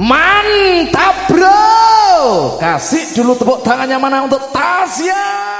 Mantap bro. Kasih dulu tepuk tangannya mana untuk Tasya.